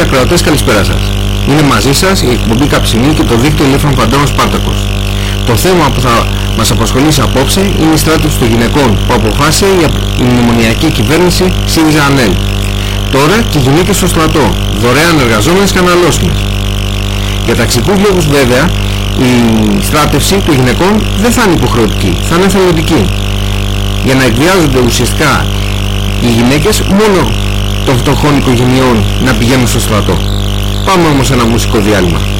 Φίλοι ακροατές καλησπέρα σας. Είναι μαζί σας η εκπομπή Καψινή και το δίκτυο Ελεύθερων Παντώνων Σπάρτακος. Το θέμα που θα μας απασχολήσει απόψε είναι η στράτευση των γυναικών που αποφάσισε η μνημονιακή κυβέρνηση ΣΥΡΙΖΑ ΑΝΕΛ. Τώρα και γυναίκες στο στρατό, δωρεάν εργαζόμενες και αναλώσιμες. Για ταξικούς λόγους βέβαια, η στράτευση των γυναικών δεν θα είναι υποχρεωτική, θα είναι εθελοντική. Για να εκβιάζονται ουσιαστικά οι γυναίκες μόνο των φτωχών οικογενειών να πηγαίνουν στο στρατό. Πάμε όμως σε ένα μουσικό διάλειμμα.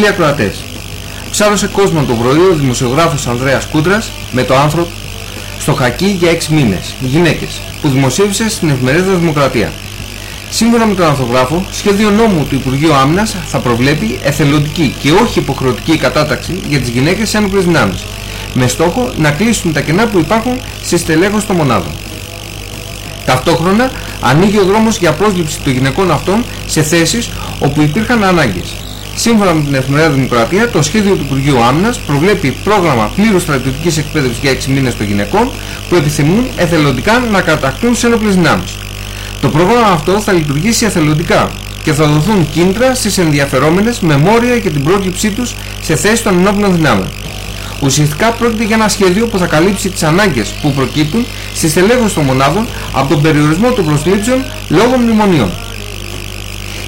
Φίλοι ακροατές, ψάρωσε κόσμο το πρωί ο δημοσιογράφος Ανδρέας Κούντρας με το άνθρωπο στο χακί για 6 μήνες, γυναίκες, που δημοσίευσε στην εφημερίδα Δημοκρατία. Σύμφωνα με τον ανθογράφο, σχέδιο νόμου του Υπουργείου Άμυνας θα προβλέπει εθελοντική και όχι υποχρεωτική κατάταξη για τις γυναίκες σε ένοπλες δυνάμεις, με στόχο να κλείσουν τα κενά που υπάρχουν στη στελέχωση των μονάδων. Ταυτόχρονα ανοίγει ο δρόμος για πρόσληψη των γυναικών αυτών σε θέσεις όπου υπήρχαν ανάγκες. Σύμφωνα με την Εφημερίδα Δημοκρατία, το σχέδιο του Υπουργείου Άμυνας προβλέπει πρόγραμμα πλήρους στρατιωτικής εκπαίδευσης για 6 μήνες των γυναικών που επιθυμούν εθελοντικά να κατακτούν σε ένοπλες δυνάμεις. Το πρόγραμμα αυτό θα λειτουργήσει εθελοντικά και θα δοθούν κίνητρα στις ενδιαφερόμενες με μόρια για την πρόσληψή τους σε θέση των ενόπλων δυνάμεων. Ουσιαστικά πρόκειται για ένα σχέδιο που θα καλύψει τις ανάγκες που προκύπτουν στη στελέχωση των μονάδων από τον περιορισμό των προσλήψεων λόγω μνημονίων.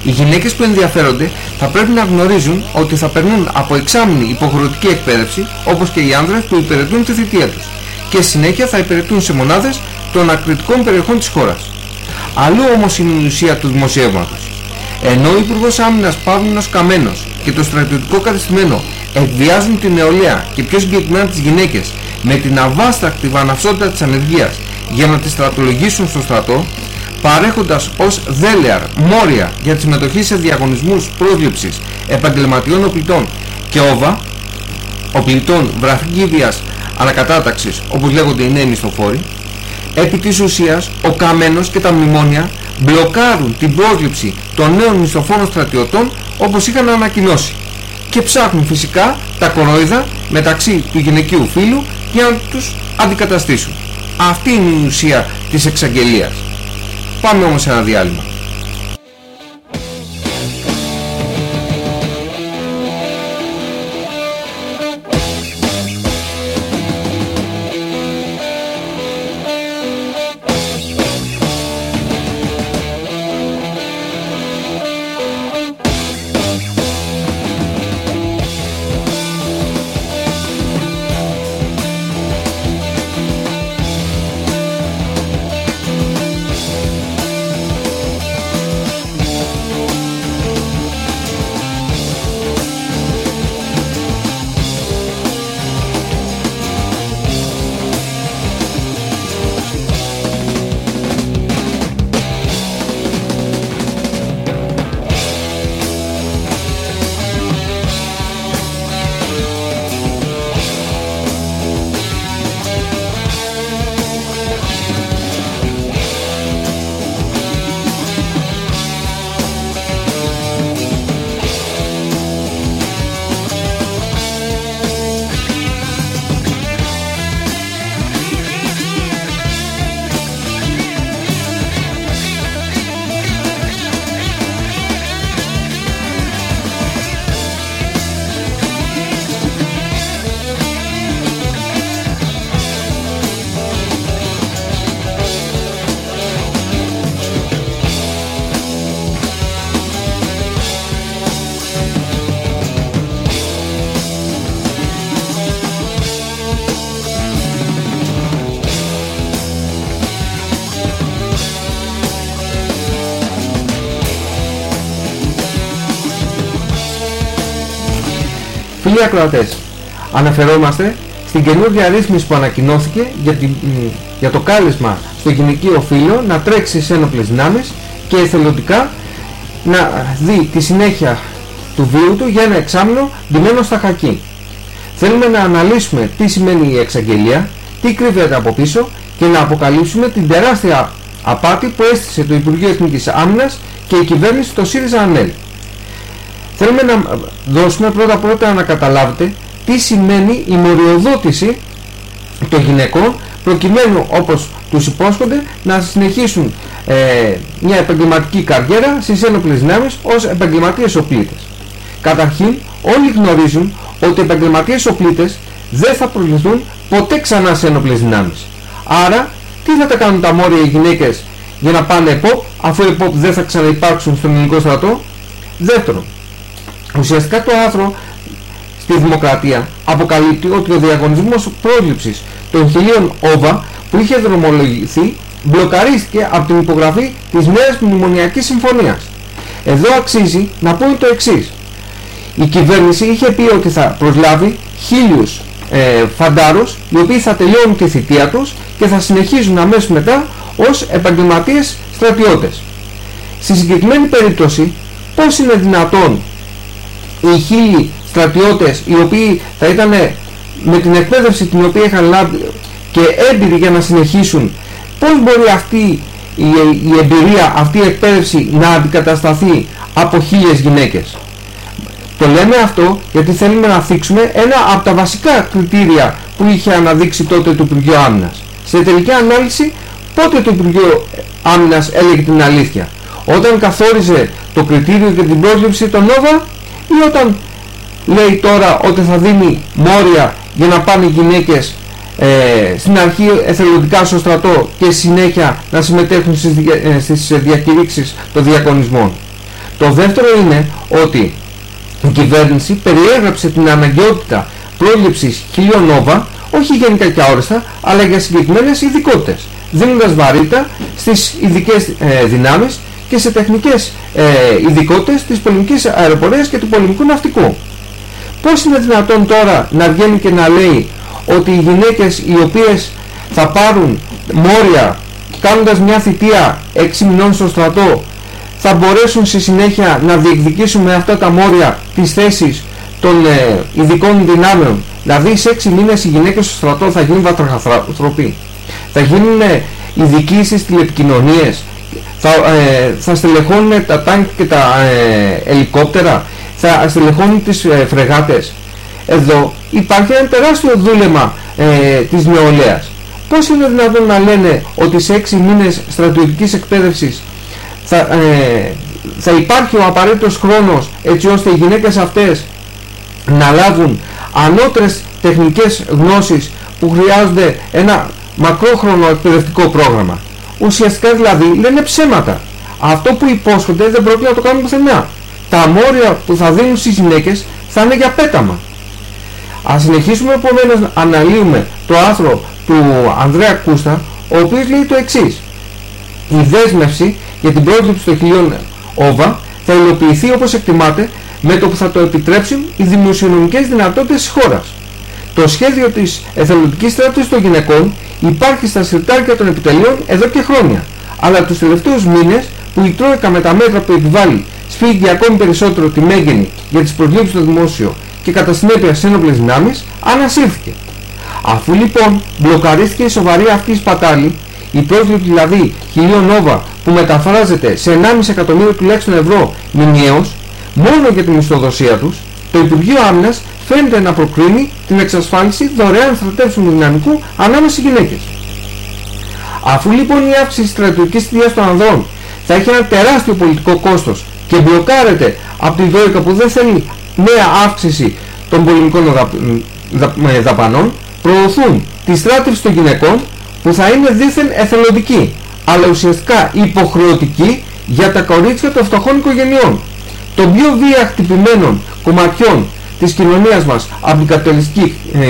Οι γυναίκες που ενδιαφέρονται θα πρέπει να γνωρίζουν ότι θα περνούν από εξάμεινη υποχρεωτική εκπαίδευση όπως και οι άνδρες που υπηρετούν τη θητεία τους και συνέχεια θα υπηρετούν σε μονάδες των ακριτικών περιοχών της χώρας. Αλλού όμως είναι η ουσία του δημοσιεύματος. Ενώ ο Υπουργός Άμυνας Παύλινος Καμένος και το στρατιωτικό κατεστημένο εκβιάζουν την νεολαία και πιο συγκεκριμένα τις γυναίκες με την αβάστακτη βαναυσότητα της ανεργίας για να τις στρατολογήσουν στο στρατό, παρέχοντας ως δέλεαρ μόρια για τη συμμετοχή σε διαγωνισμούς πρόσληψης επαγγελματιών οπλιτών και όβα, οπλιτών βραχγίδιας ανακατάταξης όπως λέγονται οι νέοι μισθοφόροι, επί της ουσίας ο Καμένος και τα μνημόνια μπλοκάρουν την πρόσληψη των νέων μισθοφόρων στρατιωτών όπως είχαν ανακοινώσει και ψάχνουν φυσικά τα κορόιδα μεταξύ του γυναικείου φύλου για να τους αντικαταστήσουν. Αυτή είναι η ουσία της εξαγγελίας. Πάμε όμως σε ένα διάλειμμα. Φίλοι ακροατές, αναφερόμαστε στην καινούργια ρύθμιση που ανακοινώθηκε για, την, για το κάλεσμα στο γυναικείο φύλλο να τρέξει σε ένοπλες δυνάμεις και εθελοντικά να δει τη συνέχεια του βίου του για ένα εξάμεινο ντυμένο στα χακί. Θέλουμε να αναλύσουμε τι σημαίνει η εξαγγελία, τι κρύβεται από πίσω και να αποκαλύψουμε την τεράστια απάτη που έστησε το Υπουργείο Εθνικής Άμυνας και η κυβέρνηση το ΣΥΡΙΖΑ ΑΝΕΛ. Θέλουμε να δώσουμε πρώτα πρώτα να καταλάβετε τι σημαίνει η μοριοδότηση των γυναικών προκειμένου όπως τους υπόσχονται να συνεχίσουν ε, μια επαγγελματική καριέρα στις ένοπλες δυνάμεις ως επαγγελματίες οπλίτες. Καταρχήν όλοι γνωρίζουν ότι οι επαγγελματίες οπλίτες δεν θα προβληθούν ποτέ ξανά σε ένοπλες δυνάμεις. Άρα τι θα τα κάνουν τα μόρια οι γυναίκες για να πάνε ΕΠΟΠ αφού οι ΕΠΟΠ δεν θα ξαναυπάρξουν στον ελληνικό στρατό; Δεύτερον, Ουσιαστικά το άρθρο στη Δημοκρατία αποκαλύπτει ότι ο διαγωνισμός πρόληψης των χιλίων όβα που είχε δρομολογηθεί μπλοκαρίστηκε από την υπογραφή της νέας μνημονιακής συμφωνίας. Εδώ αξίζει να πούμε το εξής. η κυβέρνηση είχε πει ότι θα προσλάβει χίλιους ε, φαντάρους οι οποίοι θα τελειώνουν τη θητεία τους και θα συνεχίζουν αμέσως μετά ως επαγγελματίες στρατιώτες. Στη συγκεκριμένη περίπτωση πώς είναι δυνατόν οι χίλιοι στρατιώτες οι οποίοι θα ήταν με την εκπαίδευση την οποία είχαν λάβει και έμπειροι για να συνεχίσουν πώς μπορεί αυτή η, η εμπειρία, αυτή η εκπαίδευση να αντικατασταθεί από χίλιες γυναίκες; Το λέμε αυτό γιατί θέλουμε να θίξουμε ένα από τα βασικά κριτήρια που είχε αναδείξει τότε το Υπουργείο Άμυνας. Σε τελική ανάλυση πότε το Υπουργείο Άμυνας έλεγε την αλήθεια; Όταν καθόριζε το κριτήριο για την πρόσληψη των Νόβα ή όταν λέει τώρα ότι θα δίνει μόρια για να πάνε οι γυναίκες ε, στην αρχή εθελοντικά στο στρατό και συνέχεια να συμμετέχουν στις, ε, στις διακηρύξεις των διακονισμών. Το δεύτερο είναι ότι η κυβέρνηση περιέγραψε την αναγκαιότητα πρόληψης χιλιονόβα όχι γενικά και αόριστα, αλλά για συγκεκριμένες ειδικότητες, δίνοντας βαρύτητα στις ειδικές ε, δυνάμεις και σε τεχνικές ε, ειδικότητες της πολεμικής αεροπορίας και του πολεμικού ναυτικού. Πώς είναι δυνατόν τώρα να βγαίνει και να λέει ότι οι γυναίκες οι οποίες θα πάρουν μόρια κάνοντας μια θητεία 6 μηνών στο στρατό θα μπορέσουν στη συνέχεια να διεκδικήσουν με αυτά τα μόρια τις θέσεις των ε, ειδικών δυνάμεων. Δηλαδή σε 6 μήνες οι γυναίκες στο στρατό θα γίνουν βατραχαθροποί. Θα γίνουν ε, ειδικοί στις τηλεπικοινωνίες. Θα, ε, θα στελεχώνουν τα τάγκ και τα ε, ελικόπτερα. Θα στελεχώνουν τις ε, φρεγάτες. Εδώ υπάρχει ένα τεράστιο δούλεμα ε, της νεολαίας. Πώς είναι δυνατόν να λένε ότι σε 6 μήνες στρατιωτικής εκπαίδευσης θα, ε, θα υπάρχει ο απαραίτητος χρόνος έτσι ώστε οι γυναίκες αυτές να λάβουν ανώτερες τεχνικές γνώσεις που χρειάζονται ένα μακρόχρονο εκπαιδευτικό πρόγραμμα. Ουσιαστικά δηλαδή λένε ψέματα. Αυτό που υπόσχονται δεν πρόκειται να το κάνουν πουθενά. Τα αμόρια που θα δίνουν στις γυναίκες θα είναι για πέταμα. Ας συνεχίσουμε επομένως να αναλύουμε το άρθρο του Ανδρέα Κούστα, ο οποίος λέει το εξής. Η δέσμευση για την πρόσληψη των χιλιών όβα θα υλοποιηθεί όπως εκτιμάται με το που θα το επιτρέψουν οι δημοσιονομικές δυνατότητες της χώρας. Το σχέδιο της εθελοντικής στράτευσης των γυναικών υπάρχει στα συρτάρια των επιτελείων εδώ και χρόνια, αλλά τους τελευταίους μήνες που η Τρόικα με τα μέτρα που επιβάλλει σφίγγει ακόμη περισσότερο τη μέγενη για τις προσλήψεις στο δημόσιο και κατά συνέπεια σε ένοπλες δυνάμεις, ανασύρθηκε. Αφού λοιπόν μπλοκαρίστηκε η σοβαρή αυτή σπατάλη, η πρόσληψη δηλαδή χιλίων νόβα που μεταφράζεται σε 1,5 εκατομμύριο τουλάχιστον ευρώ μηνιαίως, μόνο για την μισθοδοσία τους, το Υπουργείο Άμυνας φαίνεται να προκρίνει την εξασφάλιση δωρεάν στρατεύσιμου δυναμικού ανάμεσα στις γυναίκες. Αφού λοιπόν η αύξηση στρατιωτικής θητείας των ανδρών θα έχει ένα τεράστιο πολιτικό κόστος και μπλοκάρεται από τη Δόικα που δεν θέλει νέα αύξηση των πολεμικών δαπανών, προωθούν τη στράτευση των γυναικών που θα είναι δίθεν εθελοντική, αλλά ουσιαστικά υποχρεωτική για τα κορίτσια των φτωχών οικογενειών, των πιο βία χτυπημένων κομματιών της κοινωνίας μας από την καπιταλιστική ε,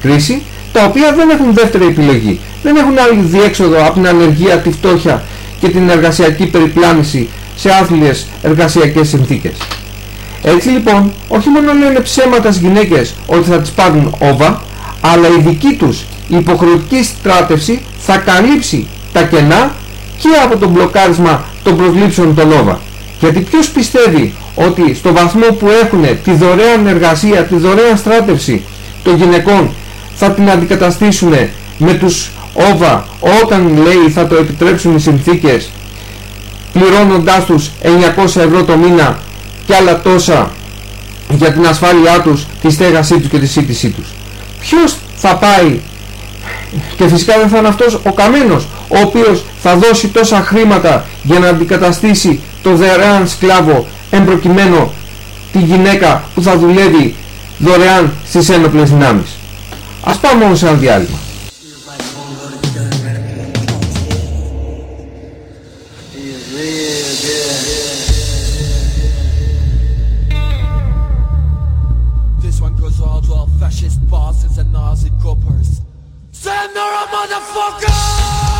κρίση, τα οποία δεν έχουν δεύτερη επιλογή, δεν έχουν άλλη διέξοδο από την ανεργία, τη φτώχεια και την εργασιακή περιπλάνηση σε άθλιες εργασιακές συνθήκες. Έτσι λοιπόν, όχι μόνο λένε ψέματα στις γυναίκες ότι θα τις πάρουν όβα, αλλά η δική τους υποχρεωτική στράτευση θα καλύψει τα κενά και από το μπλοκάρισμα των προσλήψεων των όβα. Γιατί ποιος πιστεύει ότι στο βαθμό που έχουν τη δωρεάν εργασία, τη δωρεάν στράτευση των γυναικών θα την αντικαταστήσουν με τους όβα όταν λέει θα το επιτρέψουν οι συνθήκες πληρώνοντάς τους 900 ευρώ το μήνα και άλλα τόσα για την ασφάλειά τους, τη στέγασή τους και τη σύντησή τους. Ποιος θα πάει και φυσικά δεν θα είναι αυτός ο καμένος ο οποίος θα δώσει τόσα χρήματα για να αντικαταστήσει το δωρεάν σκλάβο εμπροκειμένο τη γυναίκα που θα δουλεύει δωρεάν στις ένοπλες δυνάμεις. Ας πάμε όμως σε ένα διάλειμμα. and they're a motherfucker!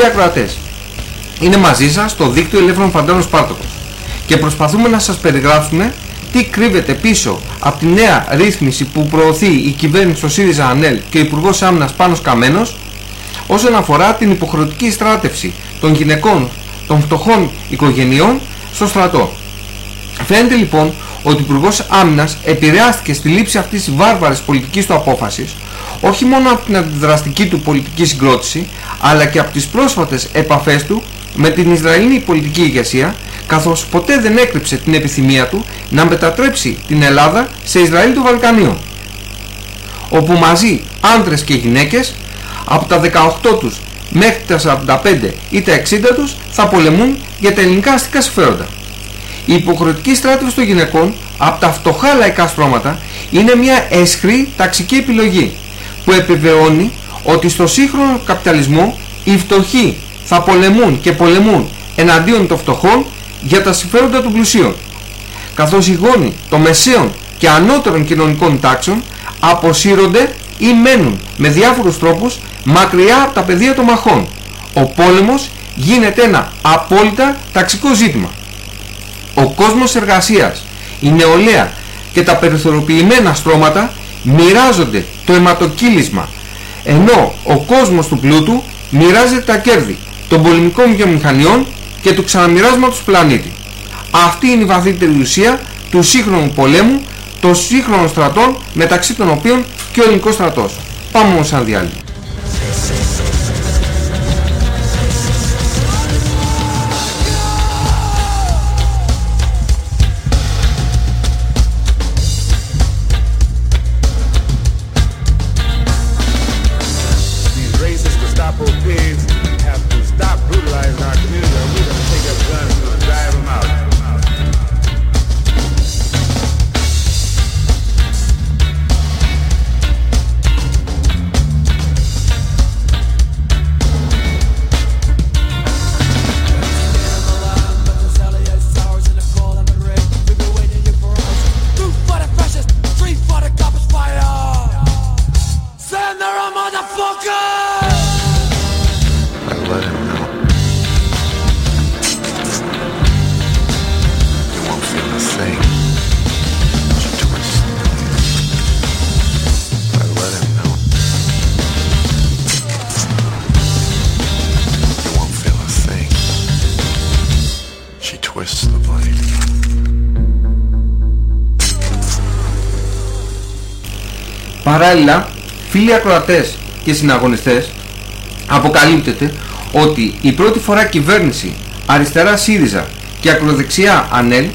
Φίλοι ακροατές, είναι μαζί σας το δίκτυο Ελεύθερων Φαντάρων Σπάρτοκος και προσπαθούμε να σας περιγράψουμε τι κρύβεται πίσω από τη νέα ρύθμιση που προωθεί η κυβέρνηση ο ΣΥΡΙΖΑ ΑΝΕΛ και ο Υπουργός Άμυνας Πάνος Καμένος όσον αφορά την υποχρεωτική στράτευση των γυναικών των φτωχών οικογενειών στο στρατό. Φαίνεται λοιπόν ότι ο Υπουργός Άμυνας επηρεάστηκε στη λήψη αυτής της βάρβαρης πολιτικής του απόφασης όχι μόνο από την αντιδραστική του πολιτική συγκρότηση αλλά και από τις πρόσφατες επαφές του με την Ισραηλινή πολιτική ηγεσία καθώς ποτέ δεν έκρυψε την επιθυμία του να μετατρέψει την Ελλάδα σε Ισραήλ του Βαλκανίου όπου μαζί άντρες και γυναίκες από τα 18 τους μέχρι τα 45 ή τα 60 τους θα πολεμούν για τα ελληνικά αστικά συμφέροντα. Η υποχρεωτική στράτευση των γυναικών από τα φτωχά λαϊκά στρώματα είναι μια εσχρή ταξική επιλογή που επιβεβαιώνει ότι στο σύγχρονο καπιταλισμό οι φτωχοί θα πολεμούν και πολεμούν εναντίον των φτωχών για τα συμφέροντα των πλουσίων καθώς οι γόνοι των μεσαίων και ανώτερων κοινωνικών τάξεων αποσύρονται ή μένουν με διάφορους τρόπους μακριά από τα πεδία των μαχών. Ο πόλεμος γίνεται ένα απόλυτα ταξικό ζήτημα. Ο κόσμος εργασίας, η νεολαία και τα περιθωριοποιημένα στρώματα μοιράζονται το αιματοκύλισμα ενώ ο κόσμος του πλούτου μοιράζεται τα κέρδη των πολεμικών βιομηχανιών και του ξαναμοιράσματος του πλανήτη. Αυτή είναι η βαθύτερη ουσία του σύγχρονου πολέμου των σύγχρονων στρατών μεταξύ των οποίων και ο ελληνικός στρατός. Πάμε όμως σαν διάλειμμα. Παράλληλα, φίλοι ακροατές και συναγωνιστές, αποκαλύπτεται ότι η πρώτη φορά κυβέρνηση αριστερά ΣΥΡΙΖΑ και ακροδεξιά ΑΝΕΛ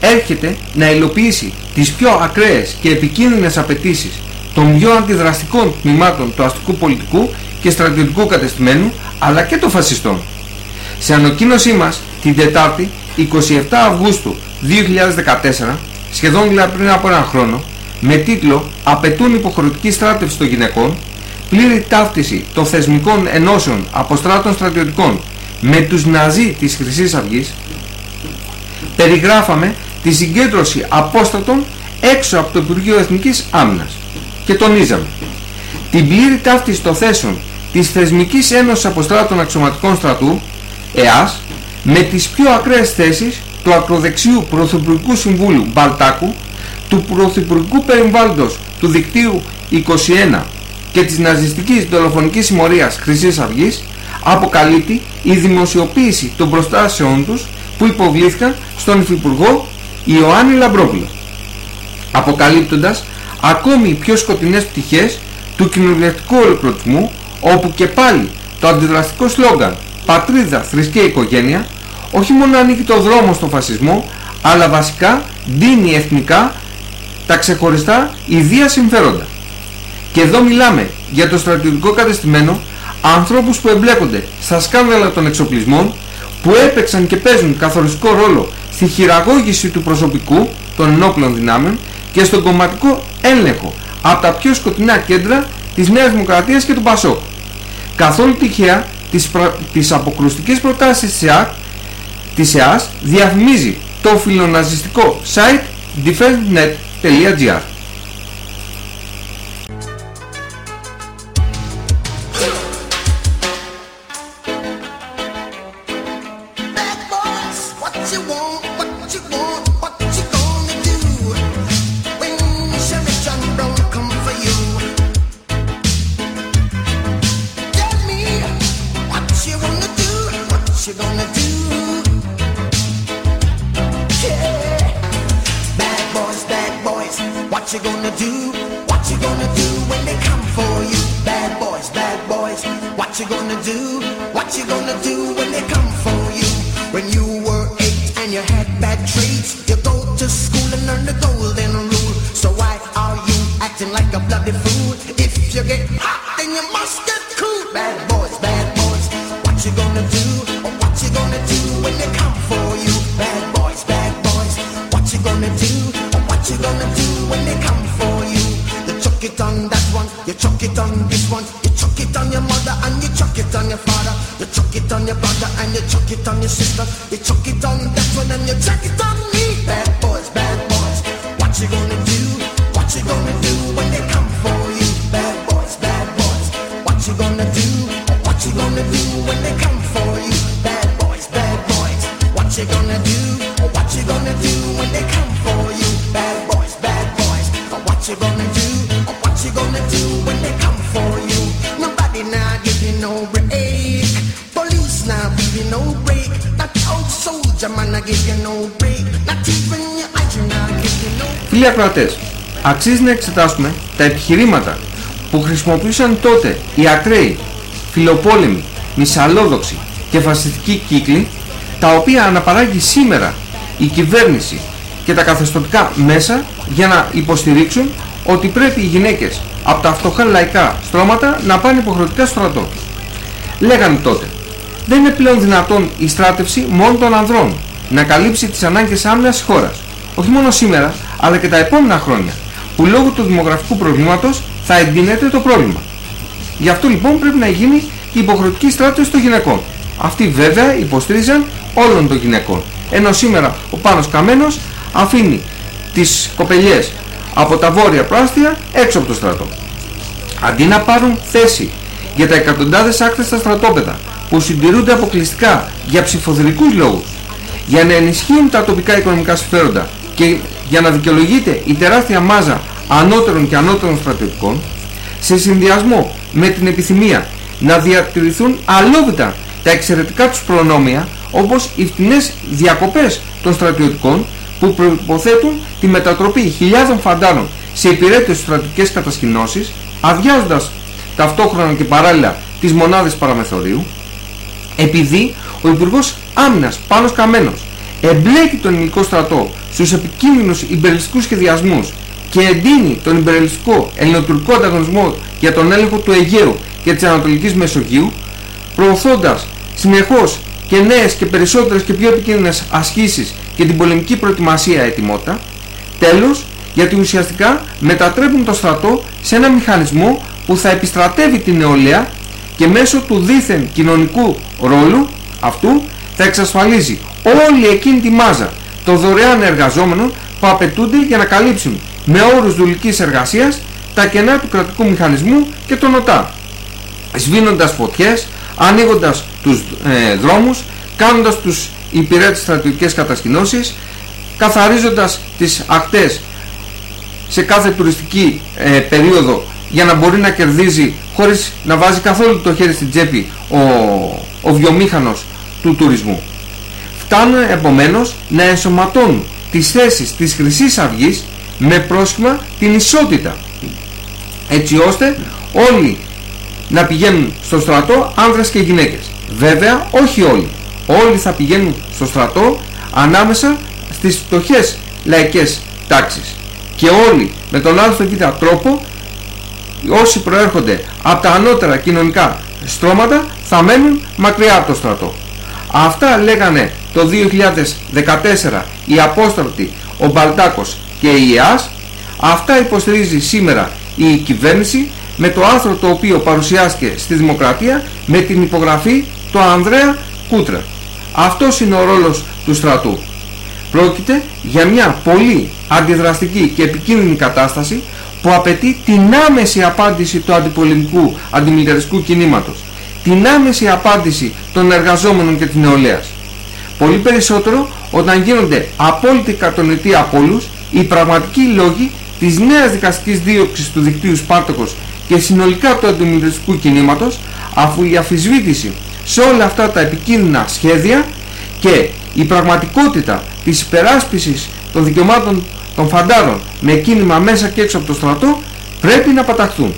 έρχεται να υλοποιήσει τις πιο ακραίες και επικίνδυνες απαιτήσεις των πιο αντιδραστικών τμήματων του αστικού πολιτικού και στρατιωτικού κατεστημένου αλλά και των φασιστών. Σε ανακοίνωσή μας την Τετάρτη 27 Αυγούστου 2014, σχεδόν δηλαδή πριν από έναν χρόνο, με τίτλο «Απαιτούν υποχρεωτική στράτευση των γυναικών», πλήρη ταύτιση των θεσμικών ενώσεων αποστράτων στρατιωτικών με τους Ναζί της Χρυσής Αυγής, περιγράφαμε τη συγκέντρωση απόστατων έξω από το Υπουργείο Εθνικής Άμυνας και τονίζαμε την πλήρη ταύτιση των θέσεων της Θεσμικής Ένωσης Αποστράτων Αξιωματικών Στρατού, ΕΑΣ, με τις πιο ακραίες θέσεις του ακροδεξιού Πρωθυπουργικού Συμβούλου Μπαλτάκου του Πρωθυπουργικού Περιβάλλοντος του Δικτύου 21 και της ναζιστικής δολοφονικής συμμορίας Χρυσής Αυγής αποκαλύπτει η δημοσιοποίηση των προστάσεών τους που υποβλήθηκαν στον Υφυπουργό Ιωάννη Λαμπρόπουλο αποκαλύπτοντας ακόμη πιο σκοτεινές πτυχές του κοινωνιαστικού ολοκληρωτισμού όπου και πάλι το αντιδραστικό σλόγκαν «Πατρίδα, θρησκεία, οικογένεια» όχι μόνο ανοίγει το δρόμο στον φασισμό αλλά βασικά ντύνει εθνικά τα ξεχωριστά ιδία συμφέροντα. Και εδώ μιλάμε για το στρατιωτικό κατεστημένο ανθρώπους που εμπλέκονται στα σκάνδαλα των εξοπλισμών που έπαιξαν και παίζουν καθοριστικό ρόλο στη χειραγώγηση του προσωπικού των ενόπλων δυνάμεων και στον κομματικό έλεγχο από τα πιο σκοτεινά κέντρα της Νέας Δημοκρατίας και του ΠΑΣΟΚ. Καθόλου τυχαία τις, προ... τις αποκρουστικές προτάσεις της ΕΑΚ της ΕΑΣ διαφημίζει το φιλοναζιστικό site defense.net αξίζει να εξετάσουμε τα επιχειρήματα που χρησιμοποιούσαν τότε οι ακραίοι, φιλοπόλεμοι, μισαλόδοξοι και φασιστικοί κύκλοι, τα οποία αναπαράγει σήμερα η κυβέρνηση και τα καθεστωτικά μέσα για να υποστηρίξουν ότι πρέπει οι γυναίκες από τα φτωχά λαϊκά στρώματα να πάνε υποχρεωτικά στο στρατό. Λέγανε τότε, δεν είναι πλέον δυνατόν η στράτευση μόνο των ανδρών να καλύψει τις ανάγκες άμυνας της χώρας. Όχι μόνο σήμερα, αλλά και τα επόμενα χρόνια, που λόγω του δημογραφικού προβλήματος θα εντείνεται το πρόβλημα. Γι' αυτό λοιπόν πρέπει να γίνει η υποχρεωτική στράτευση των γυναικών. Αυτοί βέβαια υποστήριζαν όλων των γυναικών. Ενώ σήμερα ο Πάνος Καμένος αφήνει τις κοπελιές από τα βόρεια πράστια έξω από το στρατό. Αντί να πάρουν θέση για τα εκατοντάδες άκρες στα στρατόπεδα που συντηρούνται αποκλειστικά για ψηφοδρικούς λόγους, για να ενισχύουν τα τοπικά οικονομικά συμφέροντα και για να δικαιολογείται η τεράστια μάζα ανώτερων και ανώτερων στρατιωτικών, σε συνδυασμό με την επιθυμία να διατηρηθούν αλόβητα τα εξαιρετικά τους προνόμια όπως οι φτηνές διακοπές των στρατιωτικών που προϋποθέτουν τη μετατροπή χιλιάδων φαντάρων σε υπηρέτες στρατιωτικές κατασκηνώσεις αδειάζοντας ταυτόχρονα και παράλληλα τις μονάδες παραμεθορίου επειδή ο Υπουργός Άμυνας Πάνος Καμένος εμπλέκει τον ελληνικό στρατό στους επικίνδυνους υπερελιστικούς σχεδιασμούς και εντείνει τον υπερελιστικό ελληνοτουρκικό ανταγωνισμό για τον έλεγχο του Αιγαίου και της Ανατολικής Μεσογείου προωθώντας συνεχώς και νέες και περισσότερες και πιο επικίνδυνες ασκήσεις και την πολεμική προετοιμασία ετοιμότητα τέλος γιατί ουσιαστικά μετατρέπουν το στρατό σε ένα μηχανισμό που θα επιστρατεύει την νεολαία και μέσω του δίθεν κοινωνικού ρόλου αυτού θα εξασφαλίζει όλη εκείνη τη μάζα των δωρεάν εργαζόμενων που απαιτούνται για να καλύψουν με όρους δουλικής εργασίας τα κενά του κρατικού μηχανισμού και των ΟΤΑ. Σβήνοντας φωτιές, ανοίγοντας τους ε, δρόμους, κάνοντας τους υπηρέτες στρατιωτικές κατασκηνώσεις, καθαρίζοντας τις ακτές σε κάθε τουριστική ε, περίοδο για να μπορεί να κερδίζει χωρίς να βάζει καθόλου το χέρι στην τσέπη ο, ο βιομήχανος του τουρισμού. Φτάνουν επομένως να ενσωματώνουν τις θέσεις της Χρυσής Αυγής με πρόσχημα την ισότητα έτσι ώστε όλοι να πηγαίνουν στο στρατό άνδρες και γυναίκες. Βέβαια όχι όλοι. Όλοι θα πηγαίνουν στο στρατό ανάμεσα στις φτωχές λαϊκές τάξεις. Και όλοι με τον άλλο β τρόπο όσοι προέρχονται από τα ανώτερα κοινωνικά στρώματα θα μένουν μακριά από το στρατό. Αυτά λέγανε το 2014 η Απόστολη, ο Μπαλτάκος και η ΕΑΣ. Αυτά υποστηρίζει σήμερα η κυβέρνηση με το άρθρο το οποίο παρουσιάστηκε στη Δημοκρατία με την υπογραφή του Ανδρέα Κούτρα. Αυτός είναι ο ρόλος του στρατού. Πρόκειται για μια πολύ αντιδραστική και επικίνδυνη κατάσταση που απαιτεί την άμεση απάντηση του αντιπολεμικού αντιμιλιταριστικού κινήματος, την άμεση απάντηση των εργαζόμενων και της νεολαίας. Πολύ περισσότερο όταν γίνονται απόλυτοι κατονητοί από όλους οι πραγματικοί λόγοι της νέας δικαστικής δίωξης του δικτύου Σπάρτοκος και συνολικά του αντιμιλιταριστικού κινήματος αφού η αφισβήτηση σε όλα αυτά τα επικίνδυνα σχέδια και η πραγματικότητα της υπεράσπισης των δικαιωμάτων των φαντάρων με κίνημα μέσα και έξω από το στρατό πρέπει να παταχθούν.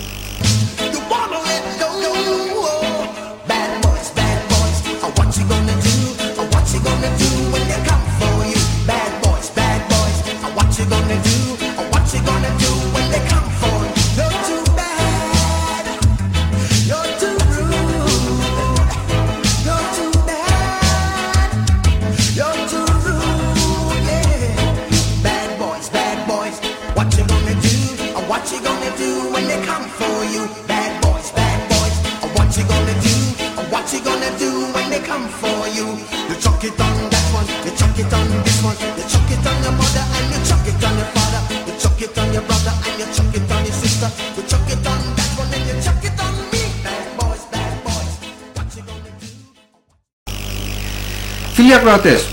Ακροατές,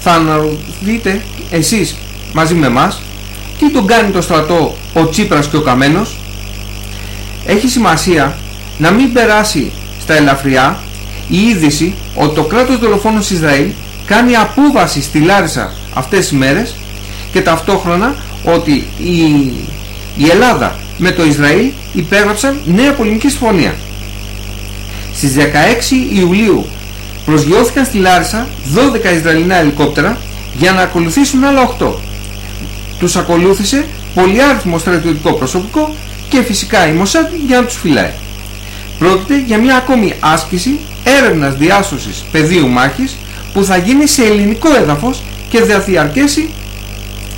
θα αναρωτηθείτε εσείς μαζί με εμάς τι τον κάνει το στρατό ο Τσίπρας και ο Καμένος; Έχει σημασία να μην περάσει στα ελαφριά η είδηση ότι το κράτος δολοφόνος Ισραήλ κάνει απόβαση στη Λάρισα αυτές τις μέρες και ταυτόχρονα ότι η, η Ελλάδα με το Ισραήλ υπέγραψαν νέα πολιτική συμφωνία. Στις 16 Ιουλίου προσγειώθηκαν στη Λάρισα 12 Ισραηλινά ελικόπτερα για να ακολουθήσουν άλλα 8. Τους ακολούθησε πολυάριθμο στρατιωτικό προσωπικό και φυσικά η Μοσάτ για να τους φυλάει. Πρόκειται για μια ακόμη άσκηση έρευνας διάσωσης πεδίου μάχης που θα γίνει σε ελληνικό έδαφος και θα διαρκέσει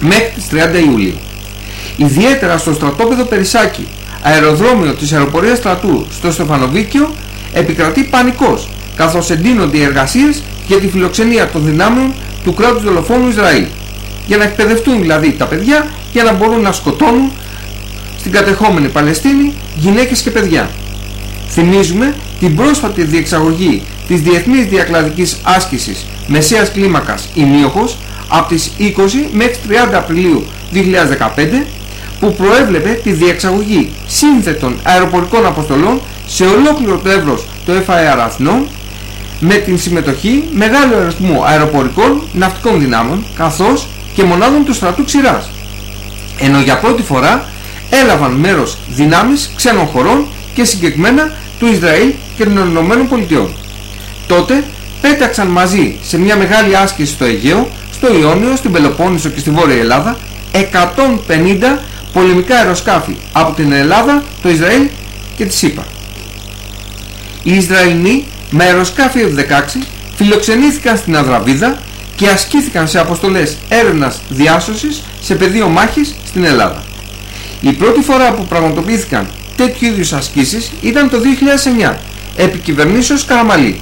μέχρι τις 30 Ιουλίου. Ιδιαίτερα στο στρατόπεδο Περισσάκη, αεροδρόμιο της αεροπορίας στρατού στο Στεφανοβίκιο, επικρατεί πανικός, καθώς εντείνονται οι εργασίες για τη φιλοξενία των δυνάμεων του κράτους δολοφόνου Ισραήλ. Για να εκπαιδευτούν δηλαδή τα παιδιά για να μπορούν να σκοτώνουν στην κατεχόμενη Παλαιστίνη γυναίκες και παιδιά. Θυμίζουμε την πρόσφατη διεξαγωγή της Διεθνής Διακλαδικής Άσκησης Μεσαίας Κλίμακας Ημίωχος από τις 20 μέχρι 30 Απριλίου 2015 που προέβλεπε τη διεξαγωγή σύνθετων αεροπορικών αποστολών σε ολόκληρο το εύρος του FAR Αθηνών με την συμμετοχή μεγάλου αριθμού αεροπορικών ναυτικών δυνάμων καθώς και μονάδων του στρατού ξηράς. Ενώ για πρώτη φορά έλαβαν μέρος δυνάμεις ξένων χωρών και συγκεκριμένα του Ισραήλ και των Ηνωμένων Πολιτειών. Τότε πέταξαν μαζί σε μια μεγάλη άσκηση στο Αιγαίο, στο Ιόνιο, στην Πελοπόννησο και στη Βόρεια Ελλάδα 150 πολεμικά αεροσκάφη από την Ελλάδα, το Ισραήλ και τη ΣΥΠΑ. Οι Ισραηλοί με αεροσκάφη F-16 φιλοξενήθηκαν στην Αδραβίδα και ασκήθηκαν σε αποστολές έρευνας διάσωσης σε πεδίο μάχης στην Ελλάδα. Η πρώτη φορά που πραγματοποιήθηκαν τέτοιου είδους ασκήσεις ήταν το 2009 επί κυβερνήσεως Καραμαλή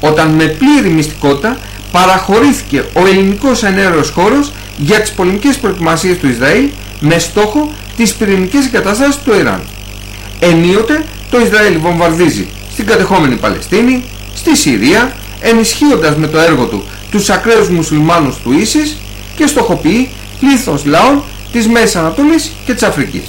όταν με πλήρη μυστικότητα παραχωρήθηκε ο ελληνικός ενέργος χώρος για τις πολεμικές προετοιμασίες του Ισραήλ με στόχο τις πυρηνικές εγκαταστάσεις του Ιράν. Ενίοτε το Ισραήλ βομβαρδίζει στην κατεχόμενη Παλαιστίνη, στη Συρία, ενισχύοντας με το έργο του τους ακραίους μουσουλμάνους του Ίσης και στοχοποιεί πλήθος λαών της Μέσης Ανατολής και της Αφρικής.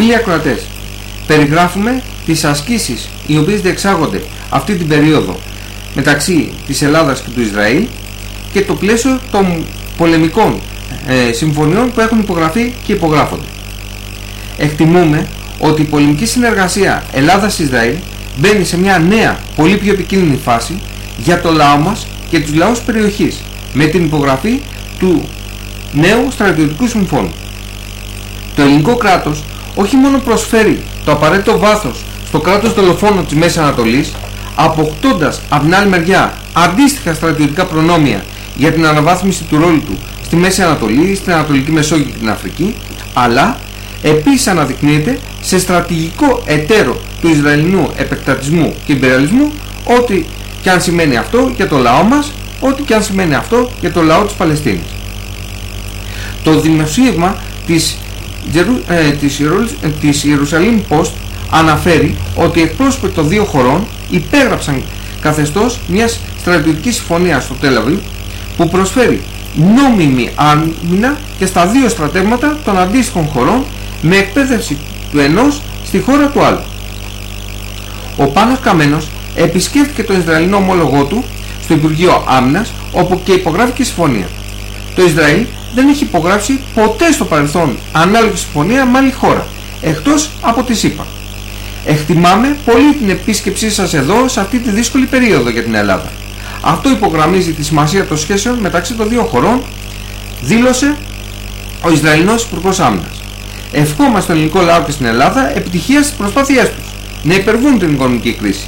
Φίλοι ακροατές, περιγράφουμε τις ασκήσεις οι οποίες διεξάγονται αυτή την περίοδο μεταξύ της Ελλάδας και του Ισραήλ και το πλαίσιο των πολεμικών ε, συμφωνιών που έχουν υπογραφεί και υπογράφονται. Εκτιμούμε ότι η πολεμική συνεργασία Ελλάδας-Ισραήλ μπαίνει σε μια νέα, πολύ πιο επικίνδυνη φάση για το λαό μας και τους λαούς περιοχής με την υπογραφή του νέου στρατιωτικού συμφώνου. Το ελληνικό κράτος όχι μόνο προσφέρει το απαραίτητο βάθος στο κράτος δολοφόνο της Μέσης Ανατολής αποκτώντας από την άλλη μεριά αντίστοιχα στρατιωτικά προνόμια για την αναβάθμιση του ρόλου του στη Μέση Ανατολή, στην Ανατολική Μεσόγειο και την Αφρική, αλλά επίσης αναδεικνύεται σε στρατηγικό εταίρο του Ισραηλινού επεκτατισμού και υπεραλισμού ό,τι και αν σημαίνει αυτό για το λαό μας, ό,τι και αν σημαίνει αυτό για το λαό της Παλαιστίνης. Το δημοσίευμα της, ε, της, ε, της Ιερουσαλήμ Post αναφέρει ότι οι εκπρόσωποι των δύο χωρών υπέγραψαν καθεστώς μιας στρατιωτικής συμφωνίας στο Τελαβή που προσφέρει νόμιμη άμυνα και στα δύο στρατεύματα των αντίστοιχων χωρών με εκπαίδευση του ενός στη χώρα του άλλου. Ο Πάνος Καμένος επισκέφθηκε τον Ισραηλινό ομόλογό του στο Υπουργείο Άμυνας όπου και υπογράφηκε συμφωνία. Το Ισραήλ δεν έχει υπογράψει ποτέ στο παρελθόν ανάλογη συμφωνία με άλλη χώρα εκτός από τη ΣΥΠΑ. Εκτιμάμε πολύ την επίσκεψή σας εδώ σε αυτή τη δύσκολη περίοδο για την Ελλάδα. Αυτό υπογραμμίζει τη σημασία των σχέσεων μεταξύ των δύο χωρών, δήλωσε ο Ισραηλινός Υπουργός Άμυνας. Ευχόμαστε στον ελληνικό λαό και στην Ελλάδα επιτυχία στις προσπάθειές τους να υπερβούν την οικονομική κρίση.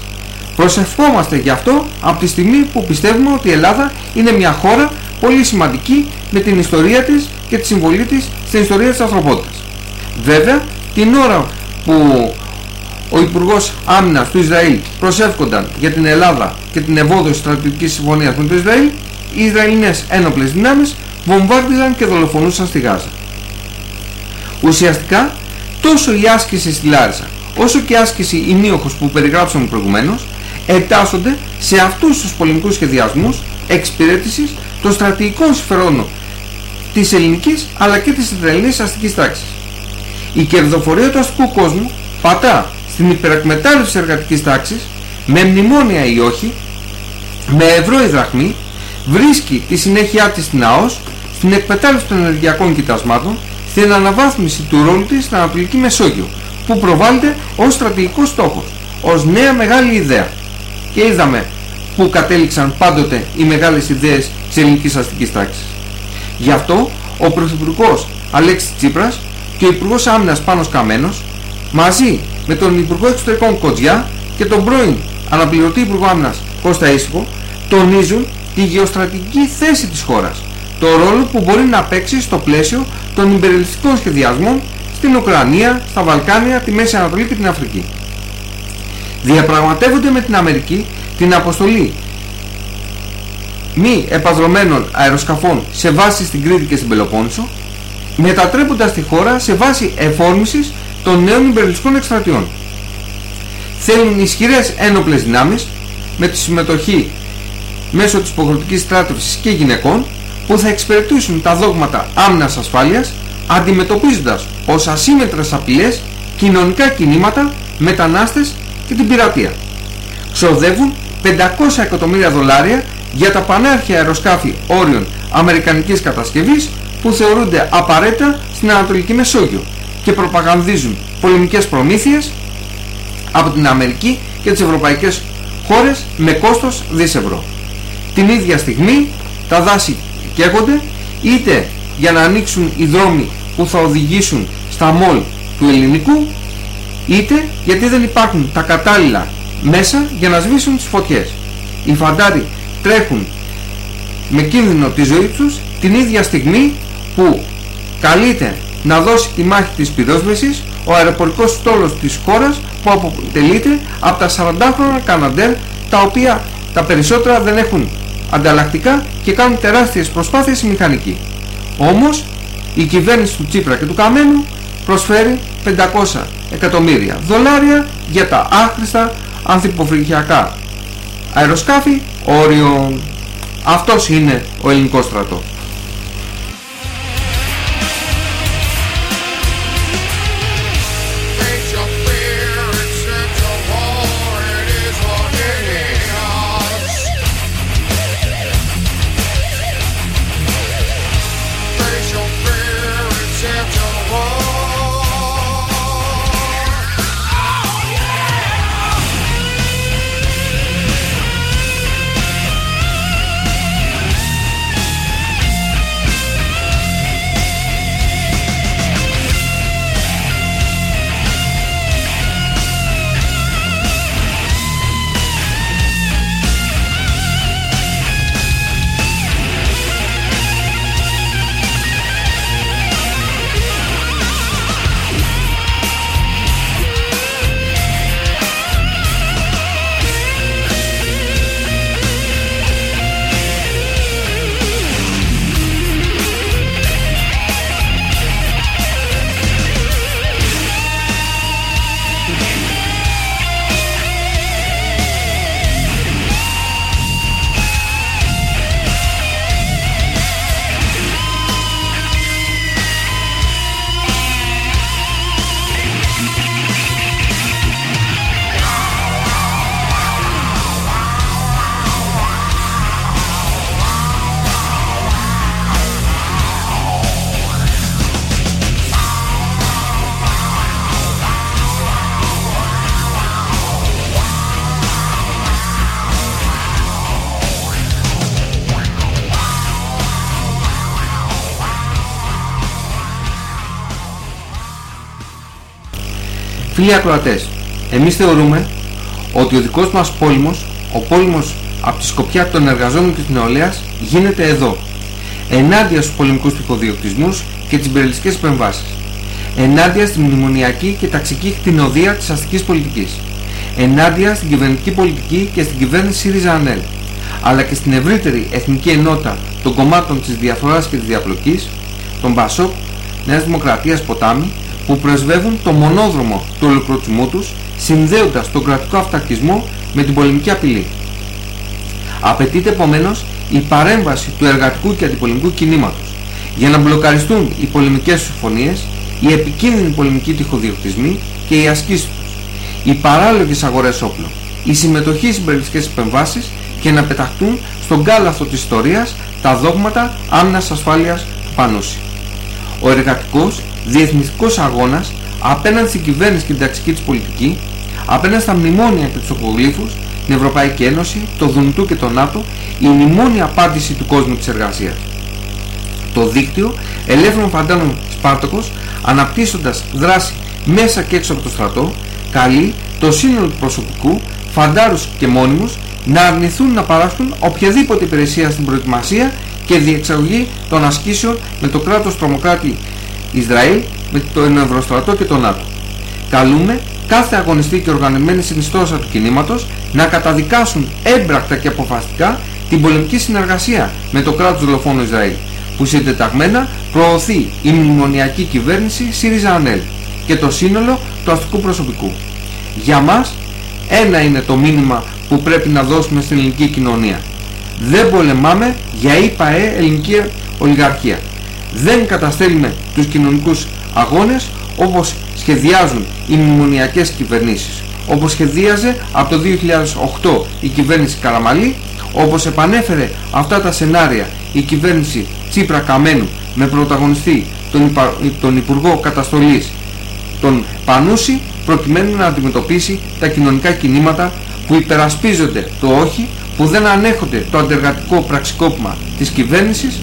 Προσευχόμαστε γι' αυτό από τη στιγμή που πιστεύουμε ότι η Ελλάδα είναι μια χώρα πολύ σημαντική με την ιστορία της και τη συμβολή της στην ιστορία της ανθρωπότητας. Βέβαια, την ώρα που ο Υπουργός Άμυνας του Ισραήλ προσεύχονταν για την Ελλάδα και την ευόδοση στρατιωτικής συμφωνίας με το Ισραήλ, οι Ισραηλινές ένοπλες δυνάμεις βομβάρδιζαν και δολοφονούσαν στη Γάζα. Ουσιαστικά, τόσο η άσκηση στη Λάρισα, όσο και η άσκηση ημίωχος που περιγράψαμε προηγουμένως, ετάσσονται σε αυτούς τους πολεμικούς σχεδιασμούς εξυπηρέτησης των στρατηγικών συμφερόντων της ελληνικής αλλά και της Ισραηλινής αστικής τάξης. Η κερδοφορία του αστικού κόσμου πατά στην υπερακμετάλλευση εργατικής τάξης, με μνημόνια ή όχι, με ευρώ ή δραχμή, βρίσκει τη συνέχειά της στην ΑΟΣ, στην εκμετάλλευση των ενεργειακών κοιτασμάτων, στην αναβάθμιση του ρόλου της στην Ανατολική Μεσόγειο, που προβάλλεται ως στρατηγικός στόχος, ως νέα μεγάλη ιδέα. Και είδαμε που κατέληξαν πάντοτε οι μεγάλες ιδέες της ελληνικής αστικής τάξης. Γι' αυτό ο Πρωθυπουργός Αλέξης Τσίπρας και ο Υπουργός Άμυνας Πάνος Καμένος μαζί με τον Υπουργό Εξωτερικών Κοτζιά και τον πρώην αναπληρωτή Υπουργό Άμυνας Κώστα Ήσυχο τονίζουν τη γεωστρατηγική θέση της χώρας, το ρόλο που μπορεί να παίξει στο πλαίσιο των υπερελιστικών σχεδιασμών στην Ουκρανία, στα Βαλκάνια, τη Μέση Ανατολή και την Αφρική. Διαπραγματεύονται με την Αμερική την αποστολή μη επαδρομένων αεροσκαφών σε βάση στην Κρήτη και στην Πελοπόννησο, μετατρέποντας τη χώρα σε βάση εφόρμησης των νέων υπερελιστικών εκστρατιών. Θέλουν ισχυρές ένοπλες δυνάμεις με τη συμμετοχή μέσω της υποχρεωτικής στράτευσης και γυναικών που θα εξυπηρετήσουν τα δόγματα άμυνας ασφάλειας αντιμετωπίζοντας ως ασύμετρες απειλές κοινωνικά κινήματα, μετανάστες και την πειρατεία. Ξοδεύουν 500 εκατομμύρια δολάρια για τα πανάρχια αεροσκάφη όριων αμερικανικής κατασκευής που θεωρούνται απαραίτητα στην Ανατολική Μεσόγειο και προπαγανδίζουν πολεμικές προμήθειες από την Αμερική και τις ευρωπαϊκές χώρες με κόστος δις ευρώ. Την ίδια στιγμή τα δάση καίγονται είτε για να ανοίξουν οι δρόμοι που θα οδηγήσουν στα μόλ του ελληνικού είτε γιατί δεν υπάρχουν τα κατάλληλα μέσα για να σβήσουν τις φωτιές. Οι φαντάροι τρέχουν με κίνδυνο τη ζωή τους την ίδια στιγμή που καλείται να δώσει τη μάχη της πυρόσβεσης ο αεροπορικός στόλος της χώρας που αποτελείται από τα 40 Καναντέρ τα οποία τα περισσότερα δεν έχουν ανταλλακτικά και κάνουν τεράστιες προσπάθειες στη μηχανική. Όμως η κυβέρνηση του Τσίπρα και του Καμένου προσφέρει 500 εκατομμύρια δολάρια για τα άχρηστα ανθυποφυγιακά αεροσκάφη όριο. Αυτός είναι ο ελληνικός στρατός. Φίλοι ακροατές, εμείς θεωρούμε ότι ο δικός μας πόλεμος, ο πόλεμος από τη σκοπιά των εργαζόμενων και της νεολαίας, γίνεται εδώ. Ενάντια στους πολεμικούς τυχοδιοκτισμούς και τις υπερελιστικές επεμβάσεις. Ενάντια στη μνημονιακή και ταξική χτινοδία της αστικής πολιτικής. Ενάντια στην κυβερνητική πολιτική και στην κυβέρνηση ΣΥΡΙΖΑ ΑΝΕΛ. Αλλά και στην ευρύτερη εθνική ενότητα των κομμάτων της διαφοράς και της διαπλοκής, των ΠΑΣΟΚ, Νέας Δημοκρατίας Ποτάμι, που πρεσβεύουν το μονόδρομο του ολοκληρωτισμού τους, συνδέοντας τον κρατικό αυταρχισμό με την πολεμική απειλή. Απαιτείται επομένως η παρέμβαση του εργατικού και αντιπολεμικού κινήματος για να μπλοκαριστούν οι πολεμικές συμφωνίες, οι επικίνδυνοι πολεμικοί τυχοδιοκτισμοί και οι ασκήσεις τους, οι παράλογες αγορές όπλων, η συμμετοχή στις περιπτικές επεμβάσεις και να πεταχτούν στον κάλαθο της ιστορίας τα δόγματα άμυνας ασφάλειας του Πανούση. Ο εργατικός διεθνιστικός αγώνας απέναντι στην κυβέρνηση και την ταξική της πολιτική, απέναντι στα μνημόνια και τους οκογλήφους, την Ευρωπαϊκή Ένωση, το ΔΝΤ και το ΝΑΤΟ, η μόνη απάντηση του κόσμου της εργασίας. Το δίκτυο ελεύθερων φαντάνων Σπάρτοκος, αναπτύσσοντας δράση μέσα και έξω από το στρατό, καλεί το σύνολο του προσωπικού, φαντάρους και μόνιμους, να αρνηθούν να παράσχουν οποιαδήποτε υπηρεσία στην προετοιμασία και διεξαγωγή των ασκήσεων με το κράτος τρομοκράτη Ισραήλ, με το Ευρωστρατό και το ΝΑΤΟ. Καλούμε κάθε αγωνιστή και οργανωμένη συνιστόσα του κινήματος να καταδικάσουν έμπρακτα και αποφασιστικά την πολεμική συνεργασία με το κράτος δολοφόνο Ισραήλ, που συντεταγμένα προωθεί η μνημονιακή κυβέρνηση ΣΥΡΙΖΑ ΑΝΕΛ και το σύνολο του αστικού προσωπικού. Για μας ένα είναι το μήνυμα που πρέπει να δώσουμε στην ελληνική κοινωνία. Δεν πολεμάμε για ΙΠΑΕ ελληνική ολιγαρχία. Δεν καταστέλουμε τους κοινωνικούς αγώνες όπως σχεδιάζουν οι μνημονιακές κυβερνήσεις. Όπως σχεδίαζε από το 2008 η κυβέρνηση Καραμαλή, όπως επανέφερε αυτά τα σενάρια η κυβέρνηση Τσίπρα Καμένου με πρωταγωνιστή τον, υπα... τον Υπουργό Καταστολής τον Πανούση προκειμένου να αντιμετωπίσει τα κοινωνικά κινήματα που υπερασπίζονται το όχι, που δεν ανέχονται το αντεργατικό πραξικόπημα της κυβέρνησης,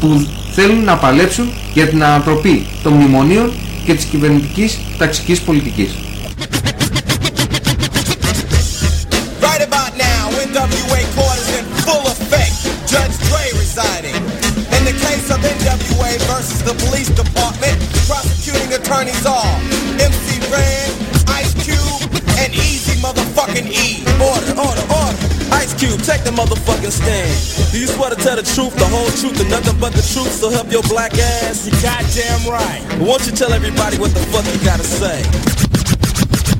που Θέλουν να παλέψουν για την ανατροπή των μνημονίων και της κυβερνητικής ταξικής πολιτικής. Cube, take the motherfucking stand. Do you swear to tell the truth, the whole truth, and nothing but the truth, so help your black ass? You goddamn right. Won't you tell everybody what the fuck you gotta say?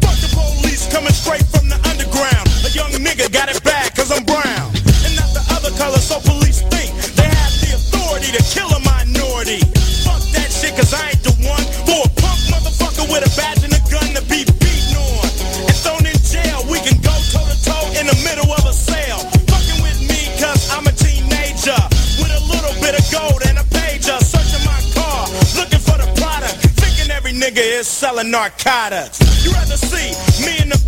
Fuck the police coming straight from the underground. A young nigga got it bad cause I'm brown. And not the other color, so police think they have the authority to kill a minority. Fuck that shit cause I ain't the nigga is selling narcotics. You rather see me in the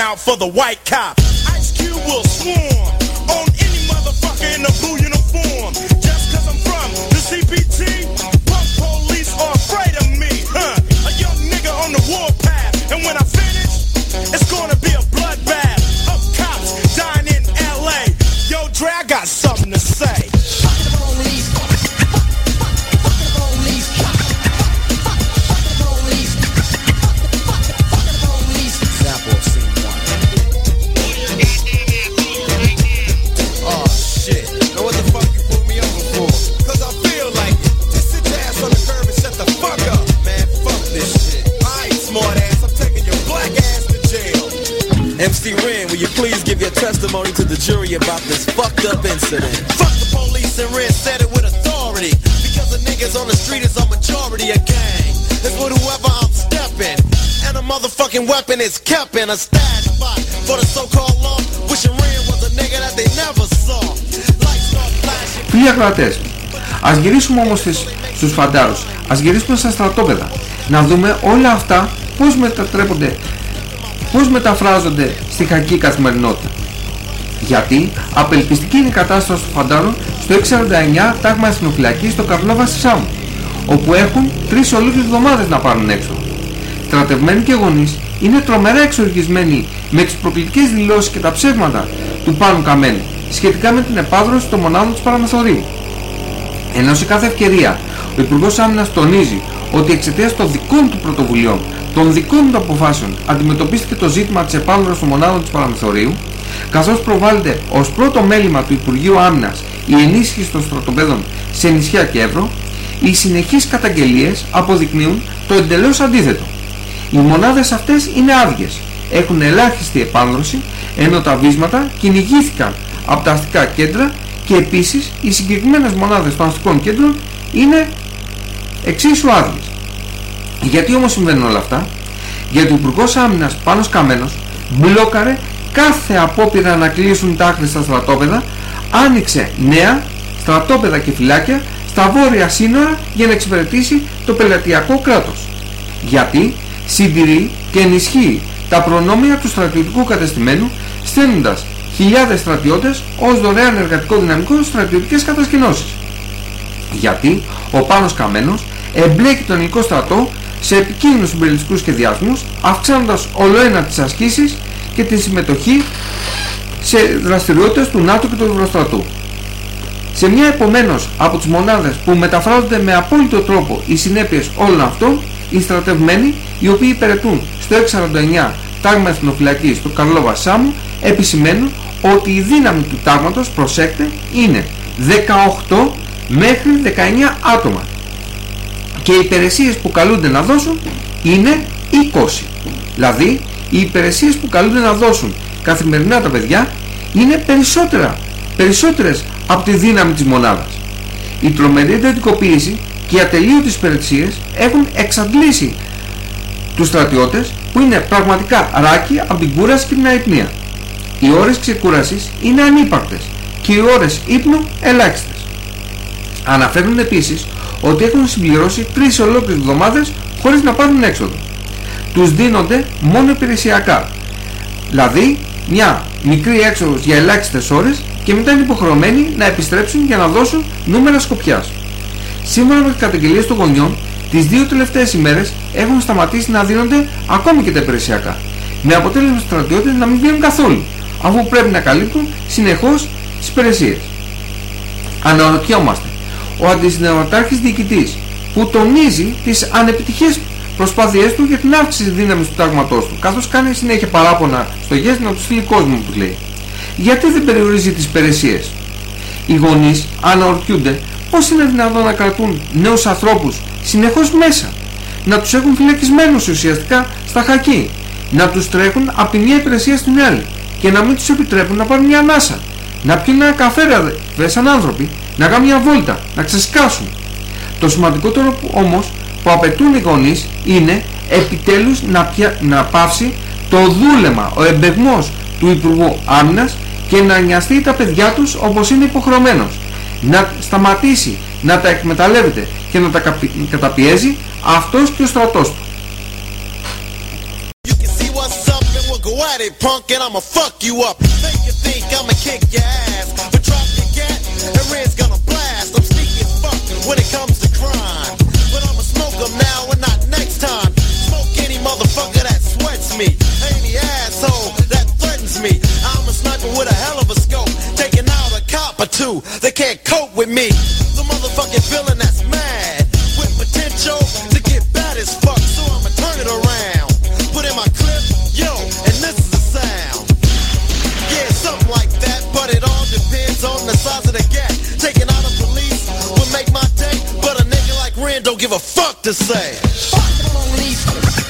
out for the white cop. Ice Cube will swarm on any motherfucker in a blue MC Ren, will you please give your testimony to the jury about this fucked up incident? Fuck the police and Red said it with authority. Because the niggas on the street is a majority of gang. It's with whoever I'm stepping. And a motherfucking weapon is kept in a stash spot for the so-called law. Wishing Ren was nigga that they never saw. Lights start flashing. Φίλοι ακροατές, ας γυρίσουμε όμως στις, στους φαντάρους, ας γυρίσουμε στα στρατόπεδα, να δούμε όλα αυτά πώς μετατρέπονται, πώς μεταφράζονται στη χακή καθημερινότητα; Γιατί απελπιστική είναι η κατάσταση των φαντάρων στο 649 τάγμα εθνοφυλακής στο Καρλόβα στη Σάμου, όπου έχουν τρεις ολόκληρες εβδομάδες να πάρουν έξω. Στρατευμένοι και γονείς είναι τρομερά εξοργισμένοι με τις προκλητικές δηλώσεις και τα ψεύματα του Πάνου Καμένου σχετικά με την επάδροση των μονάδων της παραμεθορίου. Ενώ σε κάθε ευκαιρία ο Υπουργός Άμυνας τονίζει ότι εξαιτίας των δικών του πρωτοβουλειών, των δικών του αποφάσεων αντιμετωπίστηκε το ζήτημα της επάνδρωσης των μονάδων της παραμεθορίου, καθώς προβάλλεται ως πρώτο μέλημα του Υπουργείου Άμυνας η ενίσχυση των στρατοπέδων σε νησιά και Εύρο, οι συνεχείς καταγγελίες αποδεικνύουν το εντελώς αντίθετο. Οι μονάδες αυτές είναι άδειες, έχουν ελάχιστη επάνδρωση, ενώ τα βίσματα κυνηγήθηκαν από τα αστικά κέντρα και επίσης οι συγκεκριμένες μονάδες των αστικών κέντρων είναι εξίσου άδειες. Γιατί όμως συμβαίνουν όλα αυτά, γιατί ο Υπουργός Άμυνας Πάνος Καμένος μπλόκαρε κάθε απόπειρα να κλείσουν τα άχρηστα στρατόπεδα, άνοιξε νέα στρατόπεδα και φυλάκια στα βόρεια σύνορα για να εξυπηρετήσει το πελατειακό κράτος. Γιατί συντηρεί και ενισχύει τα προνόμια του στρατιωτικού κατεστημένου στέλνοντας χιλιάδες στρατιώτες ως δωρεάν εργατικό δυναμικό στις στρατιωτικές κατασκηνώσεις. Γιατί ο Πάνος Καμένος εμπλέκει τον ελληνικό στρατό σε επικίνδυνους συμπεριλιστικούς σχεδιασμούς αυξάνοντας ολοένα τις ασκήσεις και τη συμμετοχή σε δραστηριότητες του ΝΑΤΟ και του Ευρωστρατού. Σε μια επομένως από τις μονάδες που μεταφράζονται με απόλυτο τρόπο οι συνέπειες όλων αυτών, οι στρατευμένοι οι οποίοι υπηρετούν στο 649 τάγμα εθνοφυλακής του Καρλό Βασάμου επισημαίνουν ότι η δύναμη του τάγματος, προσέκτε, είναι 18 μέχρι 19 άτομα και οι υπηρεσίες που καλούνται να δώσουν είναι 20. Δηλαδή, οι υπηρεσίες που καλούνται να δώσουν καθημερινά τα παιδιά είναι περισσότερα, περισσότερες από τη δύναμη της μονάδας. Η τρομερή εντατικοποίηση και οι ατελείωτες υπηρεσίες έχουν εξαντλήσει τους στρατιώτες που είναι πραγματικά ράκι από την κούραση και την αϊπνία. Οι ώρες ξεκούρασης είναι ανύπαρκτες και οι ώρες ύπνου ελάχιστες. Αναφέρουν επίσης ότι έχουν συμπληρώσει τρεις ολόκληρες εβδομάδες χωρίς να πάρουν έξοδο. Τους δίνονται μόνο υπηρεσιακά. Δηλαδή μια μικρή έξοδος για ελάχιστες ώρες και μετά είναι υποχρεωμένοι να επιστρέψουν για να δώσουν νούμερα σκοπιάς. Σύμφωνα με τις καταγγελίες των γονιών, τις δύο τελευταίες ημέρες έχουν σταματήσει να δίνονται ακόμη και τα υπηρεσιακά. Με αποτέλεσμα στους στρατιώτες να μην βγαίνουν καθόλου, αφού πρέπει να καλύπτουν συνεχώς τις υπηρεσίες. Αναρωτιόμαστε, ο αντισυνδεματάρχης διοικητής που τονίζει τις ανεπιτυχίες προσπάθειές του για την αύξηση της δύναμης του τάγματός του, καθώς κάνει συνέχεια παράπονα στο ΓΕΣ να του στείλει κόσμο που λέει. Γιατί δεν περιορίζει τις υπηρεσίες; Οι γονείς αναρωτιούνται πώς είναι δυνατόν να κρατούν νέους ανθρώπους συνεχώς μέσα, να τους έχουν φυλακισμένους ουσιαστικά στα χακί, να τους τρέχουν από τη μία υπηρεσία στην άλλη και να μην τους επιτρέπουν να πάρουν μια ανάσα, να πιούν ένα καφέ ρε, σαν άνθρωποι, να κάνουν μια βόλτα, να ξεσκάσουν. Το σημαντικότερο που, όμως που απαιτούν οι γονείς είναι επιτέλους να, πια, να πάυσει το δούλεμα, ο εμπεγμός του Υπουργού Άμυνας και να νοιαστεί τα παιδιά τους όπως είναι υποχρεωμένος. Να σταματήσει να τα εκμεταλλεύεται και να τα καταπιέζει αυτός και ο στρατός του. You can see what's up and we'll go at it, punk, and I'ma fuck you up. I'ma kick your ass, but drop your gat and Red's gonna blast. I'm sneaky as fuck when it comes to crime, but I'ma smoke 'em now and not next time. Smoke any motherfucker that sweats me, any asshole that threatens me. I'm a sniper with a hell of a scope, taking out a cop or two. They can't cope with me. The motherfucking villain that's don't give a fuck to say. Fuck the police.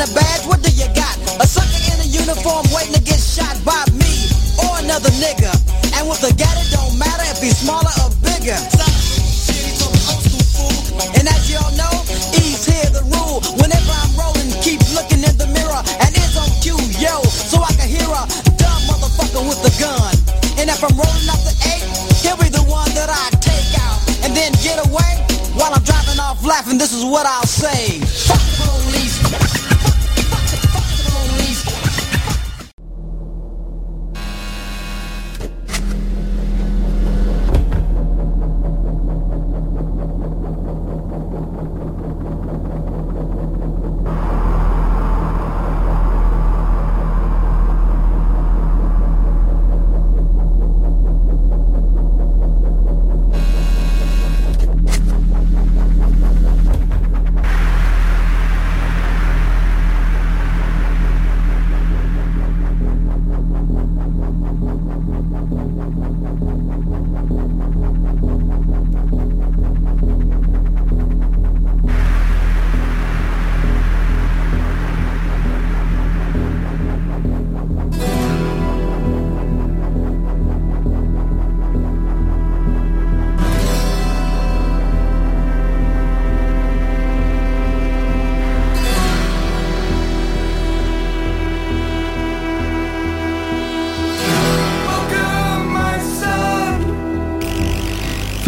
A badge, what do you got? A sucker in a uniform waiting to get shot by me or another nigga. And with a gat, it don't matter if he's smaller or bigger. And as y'all know, E's here the rule. Whenever I'm rolling, keep looking in the mirror and it's on cue, yo, so I can hear a dumb motherfucker with the gun. And if I'm rolling up the eight, he'll be the one that I take out and then get away while I'm driving off laughing. This is what I'll say.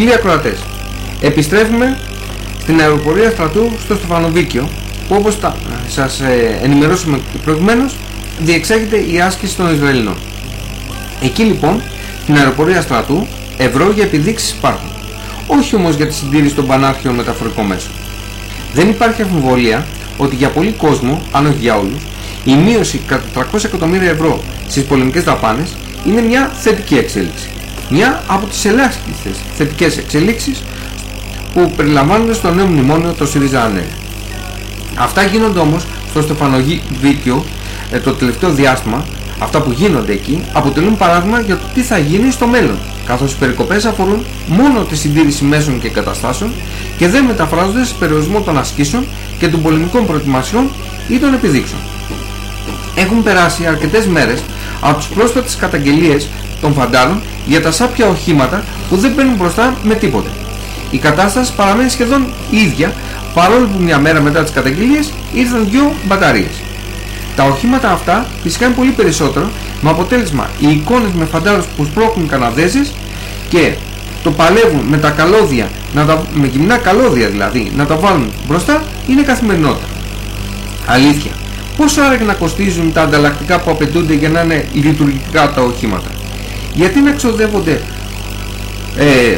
Φίλοι ακροατές, επιστρέφουμε στην αεροπορία στρατού στο Στεφανοβίκιο που όπως τα, σας ε, ενημερώσαμε και προηγουμένως διεξάγεται η άσκηση των Ισραηλινών. Εκεί λοιπόν στην αεροπορία στρατού ευρώ για επιδείξεις υπάρχουν. Όχι όμως για τη συντήρηση των πανάρχιων μεταφορικών μέσων. Δεν υπάρχει αμφιβολία ότι για πολλοί κόσμο, αν όχι για όλους, η μείωση κατά 300 εκατομμύρια ευρώ στις πολεμικές δαπάνες είναι μια θετική εξέλιξη. Μια από τις ελάχιστες θετικές εξελίξεις που περιλαμβάνονται στο νέο μνημόνιο το ΣΥΡΙΖΑ ΑΝΕΛ. Αυτά γίνονται όμως στο Στεφανοβίκιο ε, το τελευταίο διάστημα, αυτά που γίνονται εκεί, αποτελούν παράδειγμα για το τι θα γίνει στο μέλλον, καθώς οι περικοπές αφορούν μόνο τη συντήρηση μέσων και καταστάσεων και δεν μεταφράζονται σε περιορισμό των ασκήσεων και των πολεμικών προετοιμασιών ή των επιδείξεων. Έχουν περάσει αρκετές μέρες από τις πρόσφατες καταγγελίες των φαντάρων για τα σάπια οχήματα που δεν παίρνουν μπροστά με τίποτε. Η κατάσταση παραμένει σχεδόν ίδια παρόλο που μια μέρα μετά τις καταγγελίες ήρθαν δυο μπαταρίες. Τα οχήματα αυτά φυσικά είναι πολύ περισσότερο με αποτέλεσμα οι εικόνες με φαντάρους που σπρώχνουν Καναδέζες και το παλεύουν με τα καλώδια, να τα, με γυμνά καλώδια δηλαδή, να τα βάλουν μπροστά είναι καθημερινότητα. Αλήθεια. Πόσο άραγε να κοστίζουν τα ανταλλακτικά που απαιτούνται για να είναι λειτουργικά τα οχήματα; Γιατί να ξοδεύονται ε,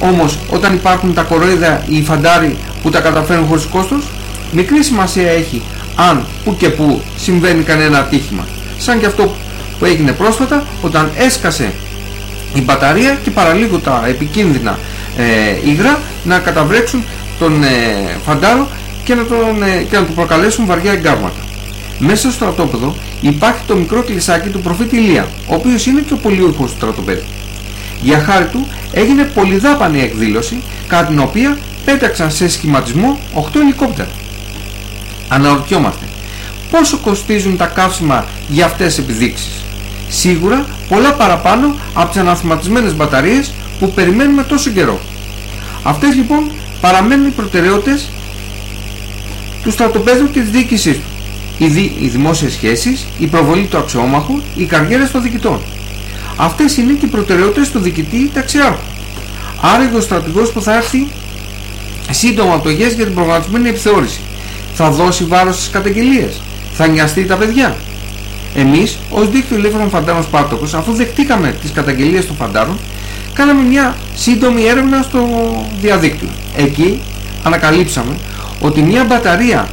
όμως όταν υπάρχουν τα κορόιδα ή οι φαντάροι που τα καταφέρουν χωρίς κόστος, μικρή σημασία έχει αν που και που συμβαίνει κανένα ατύχημα. Σαν και αυτό που έγινε πρόσφατα όταν έσκασε η μπαταρία και παραλίγο τα επικίνδυνα ε, υγρά να καταβρέξουν τον ε, φαντάρο και να, τον, ε, και να του προκαλέσουν βαριά εγκάβματα. Μέσα στο στρατόπεδο υπάρχει το μικρό κλεισάκι του προφήτη Ηλία, ο οποίος είναι και ο πολιούχος του στρατοπέδου. Για χάρη του έγινε πολυδάπανη εκδήλωση, κατά την οποία πέταξαν σε σχηματισμό 8 ελικόπτερα. Αναρωτιόμαστε, πόσο κοστίζουν τα καύσιμα για αυτές τις επιδείξεις; Σίγουρα πολλά παραπάνω από τις αναθυματισμένες μπαταρίες που περιμένουμε τόσο καιρό. Αυτές λοιπόν παραμένουν οι προτεραιότητες του στρατοπέδου και της διοίκησής του. Οι, δι, οι δημόσιες σχέσεις, η προβολή του αξιόμαχου, οι καριέρες των διοικητών. Αυτές είναι και οι προτεραιότητες του διοικητή ταξιάρχου. Άρα ο στρατηγός που θα έρθει σύντομα από το ΓΕΣ για την προγραμματισμένη επιθεώρηση θα δώσει βάρος στις καταγγελίες, θα νοιαστεί τα παιδιά. Εμείς, ως δίκτυο ελεύθερων φαντάρων Σπάρτοκος, αφού δεχτήκαμε τις καταγγελίες των φαντάρων, κάναμε μια σύντομη έρευνα στο διαδίκτυο. Εκεί ανακαλύψαμε ότι μια μπαταρία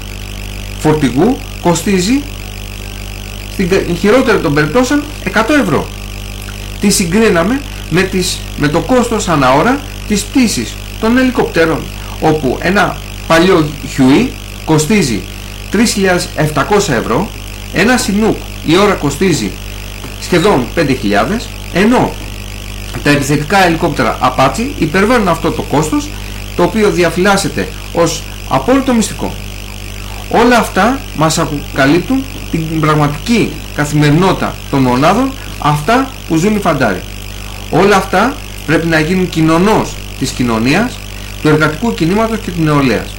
φορτηγού κοστίζει στην χειρότερη των περιπτώσεων 100 ευρώ. Τη συγκρίναμε με, τις, με το κόστος ανά ώρα της πτήσης των ελικοπτέρων όπου ένα παλιό Huey κοστίζει 3.700 ευρώ ένα Sinook η ώρα κοστίζει σχεδόν 5.000 ενώ τα επιθετικά ελικόπτερα Apache υπερβαίνουν αυτό το κόστος το οποίο διαφυλάσσεται ως απόλυτο μυστικό. Όλα αυτά μας αποκαλύπτουν την πραγματική καθημερινότητα των μονάδων αυτά που ζουν οι φαντάροι. Όλα αυτά πρέπει να γίνουν κοινωνός της κοινωνίας, του εργατικού κινήματος και της νεολαίας.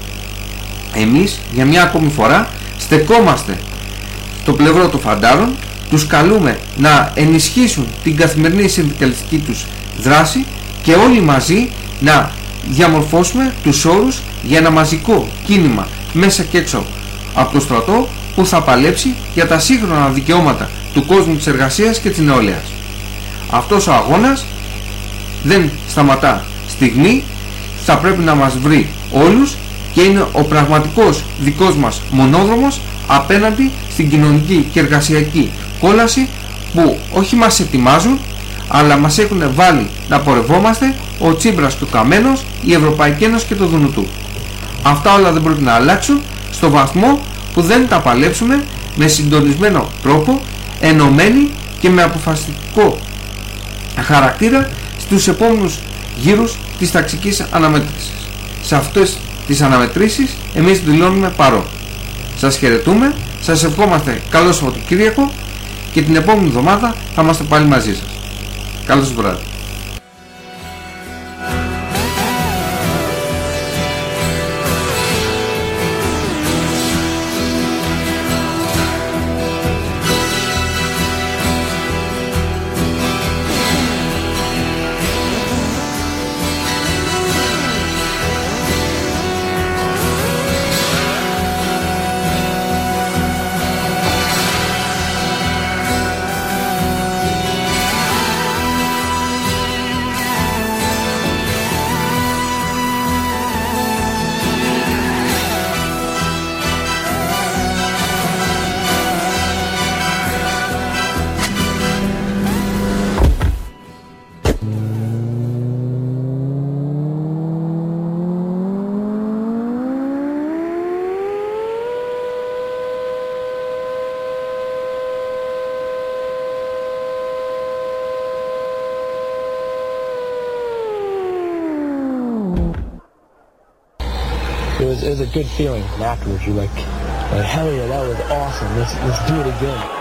Εμείς για μια ακόμη φορά στεκόμαστε στο πλευρό των φαντάρων, τους καλούμε να ενισχύσουν την καθημερινή συνδικαλιστική τους δράση και όλοι μαζί να διαμορφώσουμε τους όρους για ένα μαζικό κίνημα μέσα και έξω από το στρατό που θα παλέψει για τα σύγχρονα δικαιώματα του κόσμου της εργασίας και της νεολαίας. Αυτός ο αγώνας δεν σταματά στιγμή, θα πρέπει να μας βρει όλους και είναι ο πραγματικός δικός μας μονόδρομος απέναντι στην κοινωνική και εργασιακή κόλαση που όχι μας ετοιμάζουν αλλά μας έχουν βάλει να πορευόμαστε ο Τσίμπρας και ο Καμένος, η Ευρωπαϊκή Ένωση και το Δουνουτού. Αυτά όλα δεν πρέπει να αλλάξουν στο βαθμό που δεν τα παλέψουμε με συντονισμένο τρόπο, ενωμένοι και με αποφασιστικό χαρακτήρα στους επόμενους γύρους της ταξικής αναμέτρησης. Σε αυτές τις αναμετρήσεις εμείς δηλώνουμε παρόν. Σας χαιρετούμε, σας ευχόμαστε καλό Σαββατοκύριακο και την επόμενη εβδομάδα θα είμαστε πάλι μαζί σας. Καλό σας βράδυ. Feeling. And afterwards, you're like, like, hell yeah, that was awesome. Let's let's do it again.